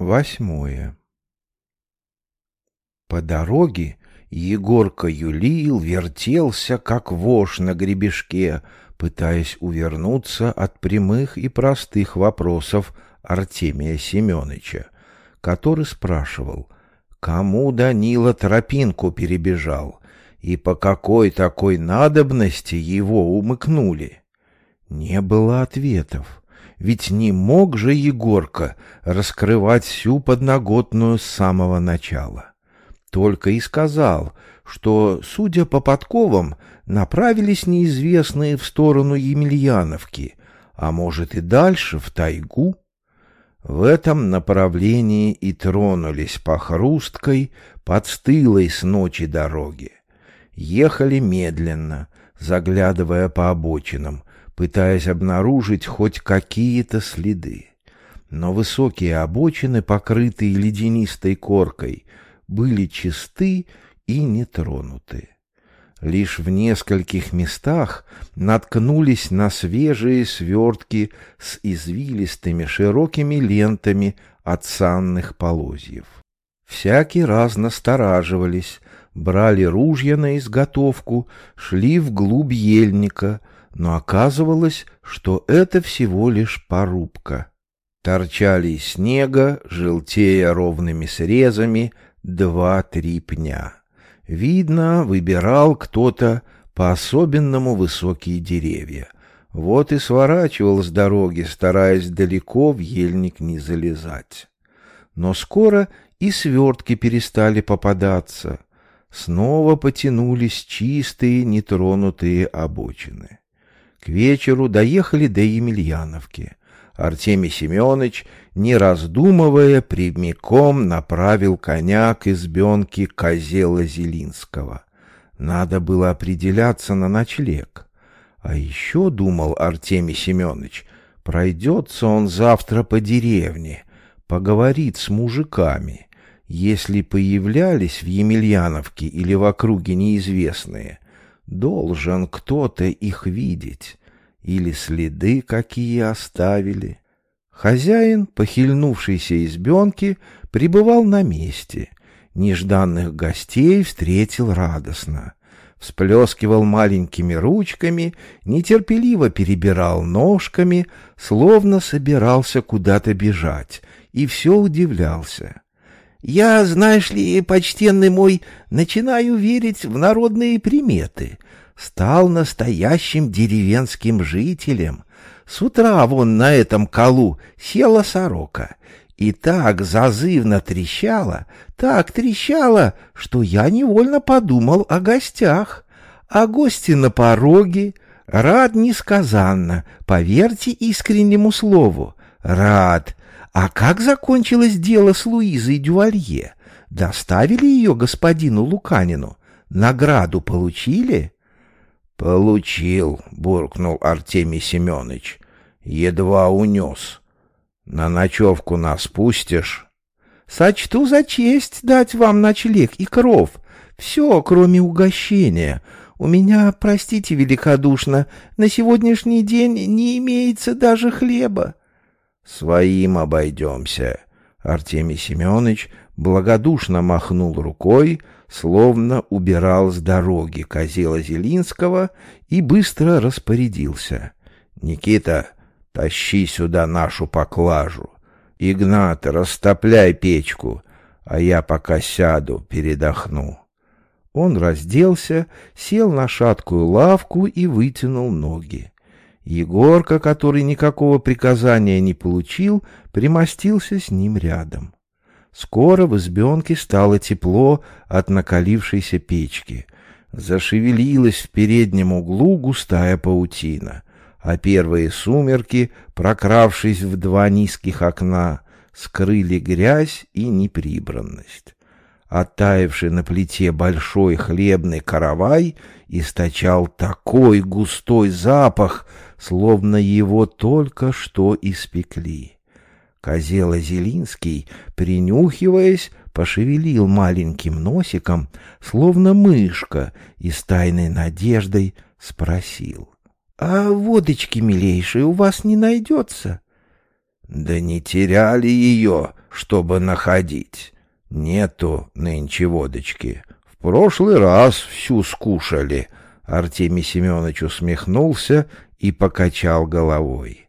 Восьмое. По дороге Егорка юлил, вертелся, как вож на гребешке, пытаясь увернуться от прямых и простых вопросов Артемия Семеновича, который спрашивал, кому Данила тропинку перебежал и по какой такой надобности его умыкнули. Не было ответов. Ведь не мог же Егорка раскрывать всю подноготную с самого начала. Только и сказал, что, судя по подковам, направились неизвестные в сторону Емельяновки, а может и дальше, в тайгу. В этом направлении и тронулись по хрусткой, подстылой с ночи дороги. Ехали медленно, заглядывая по обочинам, пытаясь обнаружить хоть какие-то следы. Но высокие обочины, покрытые ледянистой коркой, были чисты и нетронуты. Лишь в нескольких местах наткнулись на свежие свертки с извилистыми широкими лентами от санных полозьев. Всякий раз настораживались, брали ружья на изготовку, шли вглубь ельника, но оказывалось, что это всего лишь порубка. Торчали из снега, желтея ровными срезами, два-три пня. Видно, выбирал кто-то по-особенному высокие деревья. Вот и сворачивал с дороги, стараясь далеко в ельник не залезать. Но скоро и свертки перестали попадаться. Снова потянулись чистые, нетронутые обочины. К вечеру доехали до Емельяновки. Артемий Семенович, не раздумывая, прямиком направил коня к избенке Козела Зелинского. Надо было определяться на ночлег. А еще, думал Артемий Семенович, пройдется он завтра по деревне, поговорит с мужиками. Если появлялись в Емельяновке или в округе неизвестные — Должен кто-то их видеть. Или следы какие оставили. Хозяин, похильнувшийся избенки, пребывал на месте. Нежданных гостей встретил радостно. Всплескивал маленькими ручками, нетерпеливо перебирал ножками, словно собирался куда-то бежать, и все удивлялся. Я, знаешь ли, почтенный мой, начинаю верить в народные приметы. Стал настоящим деревенским жителем. С утра вон на этом колу села сорока. И так зазывно трещала, так трещала, что я невольно подумал о гостях. А гости на пороге, рад несказанно, поверьте искреннему слову, рад, а как закончилось дело с Луизой Дювалье? Доставили ее господину Луканину? Награду получили? Получил, буркнул Артемий Семенович. Едва унес. На ночевку нас пустишь? Сочту за честь дать вам ночлег и кров. Все, кроме угощения. У меня, простите великодушно, на сегодняшний день не имеется даже хлеба. Своим обойдемся. Артемий Семенович благодушно махнул рукой, словно убирал с дороги козела Зелинского и быстро распорядился. «Никита, тащи сюда нашу поклажу. Игнат, растопляй печку, а я пока сяду, передохну». Он разделся, сел на шаткую лавку и вытянул ноги. Егорка, который никакого приказания не получил, примостился с ним рядом. Скоро в избенке стало тепло от накалившейся печки. Зашевелилась в переднем углу густая паутина, а первые сумерки, прокравшись в два низких окна, скрыли грязь и неприбранность. Оттаивший на плите большой хлебный каравай источал такой густой запах, словно его только что испекли. Козела Зелинский, принюхиваясь, пошевелил маленьким носиком, словно мышка, и с тайной надеждой спросил. — А водочки, милейшие, у вас не найдется? — Да не теряли ее, чтобы находить. Нету нынче водочки. В прошлый раз всю скушали. Артемий Семенович усмехнулся и покачал головой.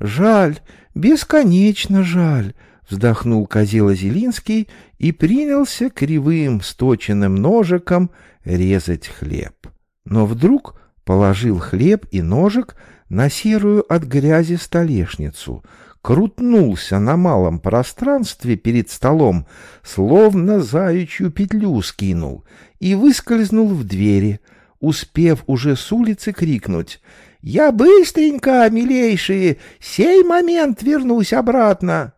Жаль, бесконечно жаль, вздохнул Козела Зелинский и принялся кривым сточенным ножиком резать хлеб. Но вдруг положил хлеб и ножик на серую от грязи столешницу, крутнулся на малом пространстве перед столом, словно заячью петлю скинул, и выскользнул в двери, успев уже с улицы крикнуть «Я быстренько, милейшие, сей момент вернусь обратно!»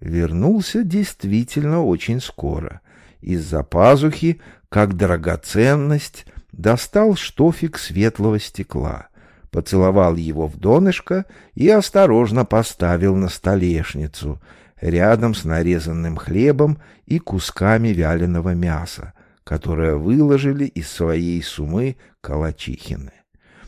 Вернулся действительно очень скоро. Из-за пазухи, как драгоценность, достал штофик светлого стекла, поцеловал его в донышко и осторожно поставил на столешницу, рядом с нарезанным хлебом и кусками вяленого мяса, которое выложили из своей сумы Калачихины.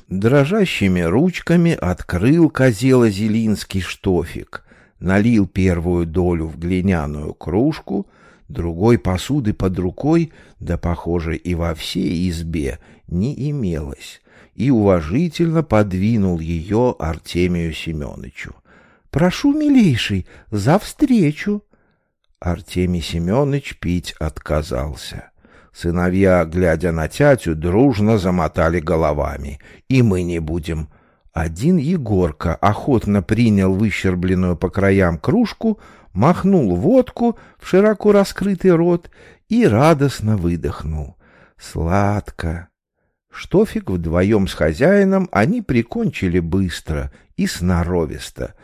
Дрожащими ручками открыл козела Зелинский штофик, налил первую долю в глиняную кружку, другой посуды под рукой, да, похоже, и во всей избе не имелось, и уважительно подвинул ее Артемию Семеновичу. «Прошу, милейший, за встречу!» Артемий Семенович пить отказался. Сыновья, глядя на тятю, дружно замотали головами. «И мы не будем!» Один Егорка охотно принял выщербленную по краям кружку, махнул водку в широко раскрытый рот и радостно выдохнул. Сладко. Штофик вдвоем с хозяином они прикончили быстро и сноровисто.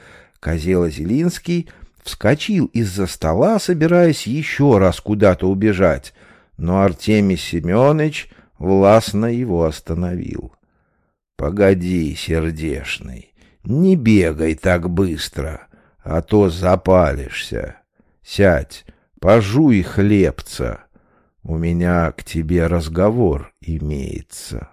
Козела Зелинский вскочил из-за стола, собираясь еще раз куда-то убежать, но Артемий Семенович властно его остановил. Погоди, сердешный, не бегай так быстро, а то запалишься. Сядь, пожуй хлебца. У меня к тебе разговор имеется.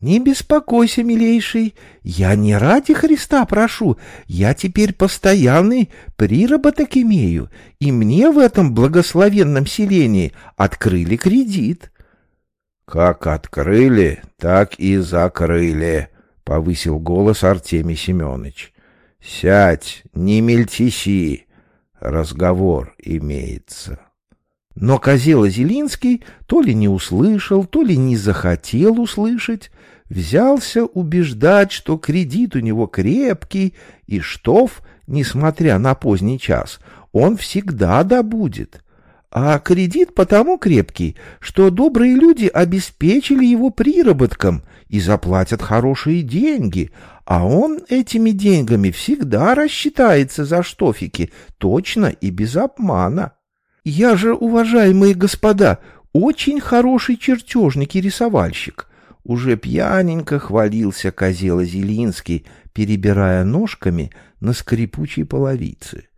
Не беспокойся, милейший, я не ради Христа прошу, я теперь постоянный приработок имею, и мне в этом благословенном селении открыли кредит. «Как открыли, так и закрыли», — повысил голос Артемий Семенович. «Сядь, не мельтеси, разговор имеется». Но Козела Зелинский то ли не услышал, то ли не захотел услышать, взялся убеждать, что кредит у него крепкий, и штоф, несмотря на поздний час, он всегда добудет. А кредит потому крепкий, что добрые люди обеспечили его приработком и заплатят хорошие деньги, а он этими деньгами всегда рассчитается за штофики, точно и без обмана. Я же, уважаемые господа, очень хороший чертежник и рисовальщик. Уже пьяненько хвалился Козела Зелинский, перебирая ножками на скрипучей половице.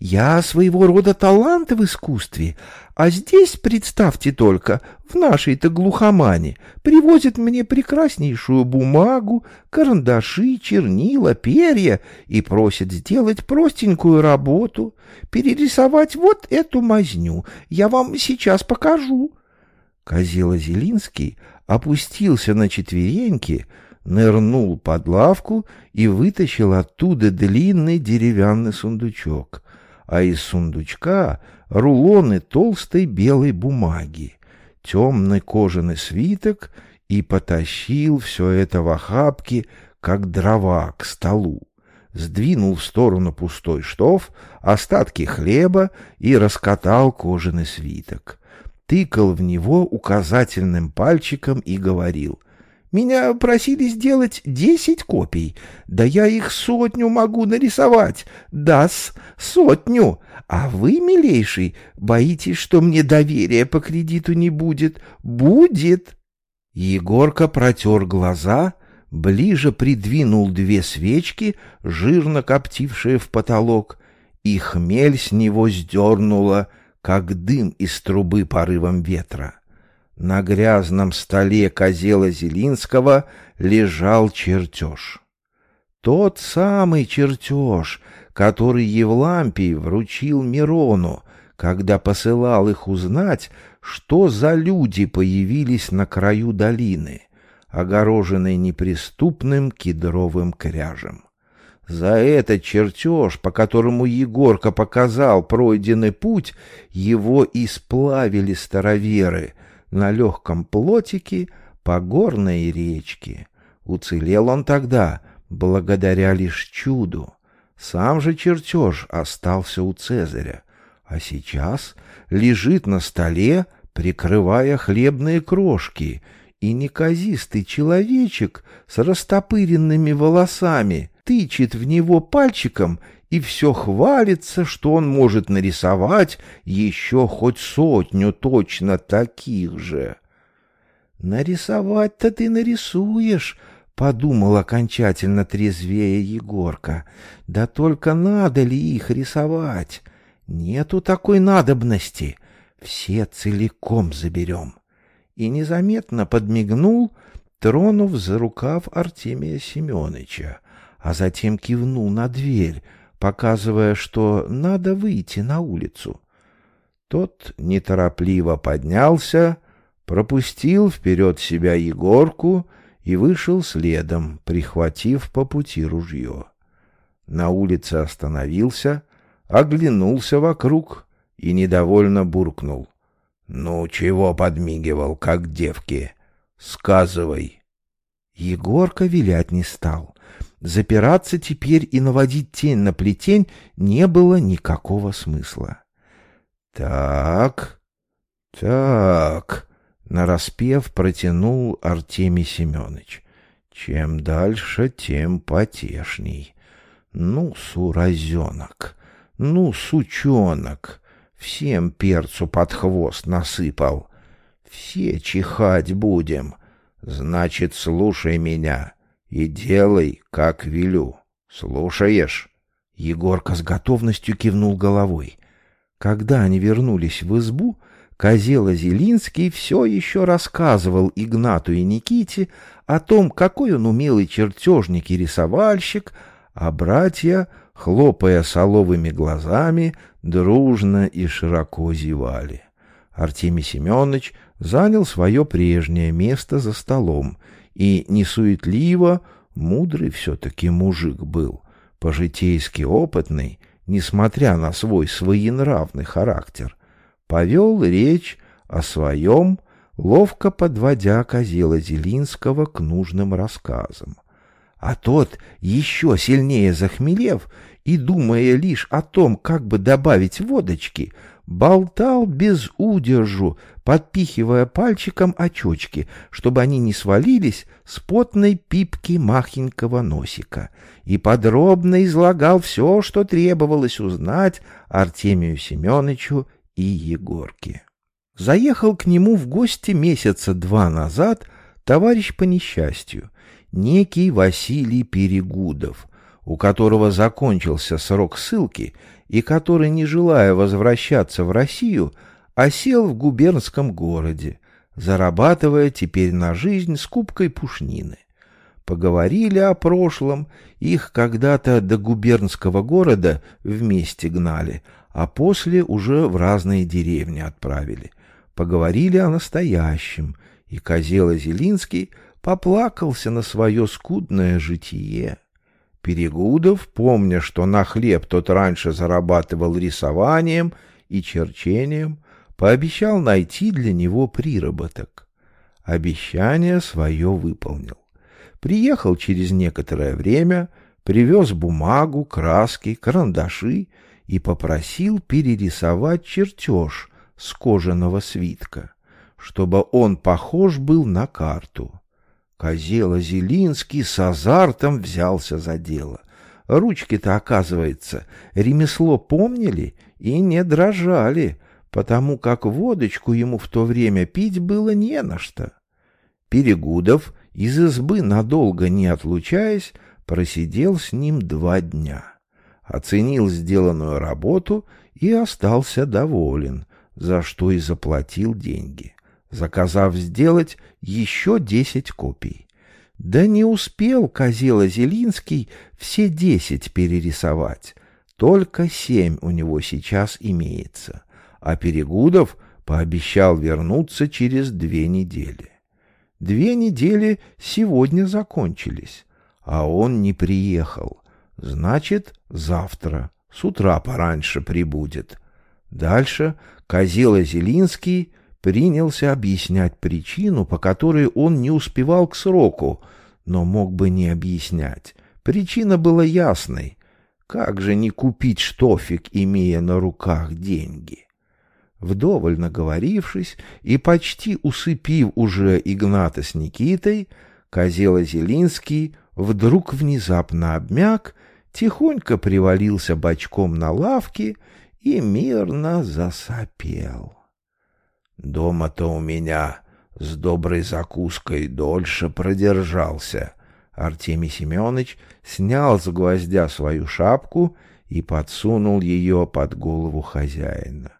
Я своего рода талант в искусстве, а здесь, представьте только, в нашей-то глухомане привозят мне прекраснейшую бумагу, карандаши, чернила, перья и просят сделать простенькую работу, перерисовать вот эту мазню. Я вам сейчас покажу. Козела Зелинский опустился на четвереньки, нырнул под лавку и вытащил оттуда длинный деревянный сундучок — а из сундучка рулоны толстой белой бумаги, темный кожаный свиток и потащил все это в охапке, как дрова, к столу. Сдвинул в сторону пустой штоф, остатки хлеба и раскатал кожаный свиток. Тыкал в него указательным пальчиком и говорил — меня просили сделать десять копий. Да я их сотню могу нарисовать. Да-с, сотню. А вы, милейший, боитесь, что мне доверия по кредиту не будет? Будет. Егорка протер глаза, ближе придвинул две свечки, жирно коптившие в потолок, и хмель с него сдернула, как дым из трубы порывом ветра. На грязном столе козела Зелинского лежал чертеж. Тот самый чертеж, который Евлампий вручил Мирону, когда посылал их узнать, что за люди появились на краю долины, огороженной неприступным кедровым кряжем. За этот чертеж, по которому Егорка показал пройденный путь, его и сплавили староверы на легком плотике по горной речке. Уцелел он тогда, благодаря лишь чуду. Сам же чертеж остался у Цезаря, а сейчас лежит на столе, прикрывая хлебные крошки, и неказистый человечек с растопыренными волосами тычет в него пальчиком и все хвалится, что он может нарисовать еще хоть сотню точно таких же. «Нарисовать-то ты нарисуешь», — подумал окончательно трезвее Егорка. «Да только надо ли их рисовать? Нету такой надобности. Все целиком заберем» и незаметно подмигнул, тронув за рукав Артемия Семеновича, а затем кивнул на дверь, показывая, что надо выйти на улицу. Тот неторопливо поднялся, пропустил вперед себя Егорку и вышел следом, прихватив по пути ружье. На улице остановился, оглянулся вокруг и недовольно буркнул. «Ну, чего подмигивал, как девки? Сказывай!» Егорка вилять не стал. Запираться теперь и наводить тень на плетень не было никакого смысла. «Так, так...» — нараспев протянул Артемий Семенович. «Чем дальше, тем потешней. Ну, суразенок, ну, сучонок, Всем перцу под хвост насыпал. Все чихать будем. Значит, слушай меня и делай, как велю. Слушаешь?» Егорка с готовностью кивнул головой. Когда они вернулись в избу, Козела Зелинский все еще рассказывал Игнату и Никите о том, какой он умелый чертежник и рисовальщик, а братья хлопая соловыми глазами, дружно и широко зевали. Артемий Семенович занял свое прежнее место за столом и несуетливо, мудрый все-таки мужик был, по-житейски опытный, несмотря на свой своенравный характер, повел речь о своем, ловко подводя Козела Зелинского к нужным рассказам. А тот, еще сильнее захмелев, и, думая лишь о том, как бы добавить водочки, болтал без удержу, подпихивая пальчиком очечки, чтобы они не свалились с потной пипки махенького носика, и подробно излагал все, что требовалось узнать Артемию Семеновичу и Егорке. Заехал к нему в гости месяца два назад товарищ по несчастью, некий Василий Перегудов, у которого закончился срок ссылки и который, не желая возвращаться в Россию, осел в губернском городе, зарабатывая теперь на жизнь скупкой пушнины. Поговорили о прошлом, их когда-то до губернского города вместе гнали, а после уже в разные деревни отправили. Поговорили о настоящем, и Козела Зелинский поплакался на свое скудное житие. Перегудов, помня, что на хлеб тот раньше зарабатывал рисованием и черчением, пообещал найти для него приработок. Обещание свое выполнил. Приехал через некоторое время, привез бумагу, краски, карандаши и попросил перерисовать чертеж с кожаного свитка, чтобы он похож был на карту. Козела Зелинский с азартом взялся за дело. Ручки-то, оказывается, ремесло помнили и не дрожали, потому как водочку ему в то время пить было не на что. Перегудов, из избы надолго не отлучаясь, просидел с ним два дня. Оценил сделанную работу и остался доволен, за что и заплатил деньги заказав сделать еще десять копий. Да не успел Козела Зелинский все десять перерисовать. Только семь у него сейчас имеется, а Перегудов пообещал вернуться через две недели. Две недели сегодня закончились, а он не приехал. Значит, завтра, с утра пораньше прибудет. Дальше Козела Зелинский принялся объяснять причину, по которой он не успевал к сроку, но мог бы не объяснять. Причина была ясной. Как же не купить штофик, имея на руках деньги? Вдоволь наговорившись и почти усыпив уже Игната с Никитой, Козела Зелинский вдруг внезапно обмяк, тихонько привалился бочком на лавке и мирно засопел. Дома-то у меня с доброй закуской дольше продержался. Артемий Семенович снял с гвоздя свою шапку и подсунул ее под голову хозяина.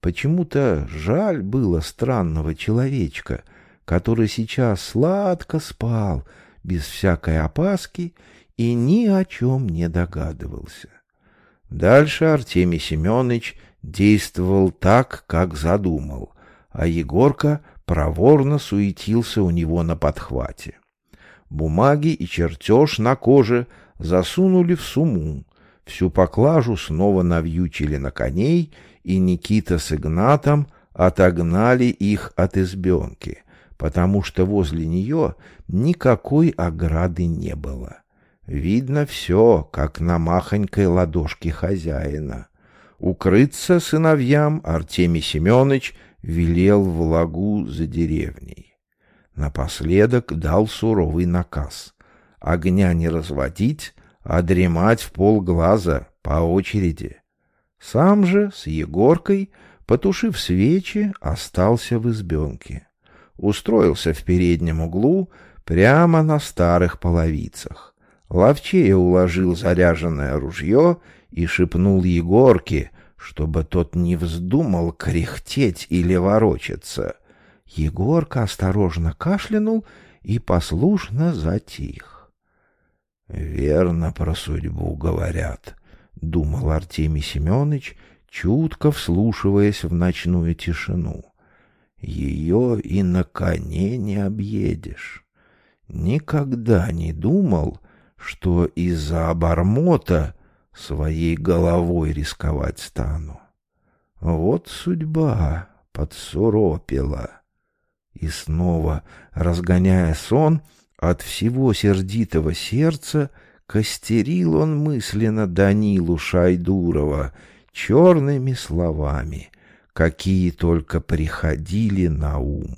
Почему-то жаль было странного человечка, который сейчас сладко спал, без всякой опаски и ни о чем не догадывался. Дальше Артемий Семенович действовал так, как задумал, а Егорка проворно суетился у него на подхвате. Бумаги и чертеж на коже засунули в сумму, всю поклажу снова навьючили на коней, и Никита с Игнатом отогнали их от избенки, потому что возле нее никакой ограды не было. Видно все, как на махонькой ладошке хозяина. Укрыться сыновьям Артемий Семенович велел в лагу за деревней. Напоследок дал суровый наказ — огня не разводить, а дремать в полглаза по очереди. Сам же с Егоркой, потушив свечи, остался в избенке. Устроился в переднем углу прямо на старых половицах. Ловчея уложил заряженное ружье и шепнул Егорке, чтобы тот не вздумал кряхтеть или ворочаться. Егорка осторожно кашлянул и послушно затих. — Верно про судьбу говорят, — думал Артемий Семенович, чутко вслушиваясь в ночную тишину. Ее и на коне не объедешь. Никогда не думал, что из-за обормота своей головой рисковать стану. Вот судьба подсуропила. И снова, разгоняя сон, от всего сердитого сердца костерил он мысленно Данилу Шайдурова черными словами, какие только приходили на ум.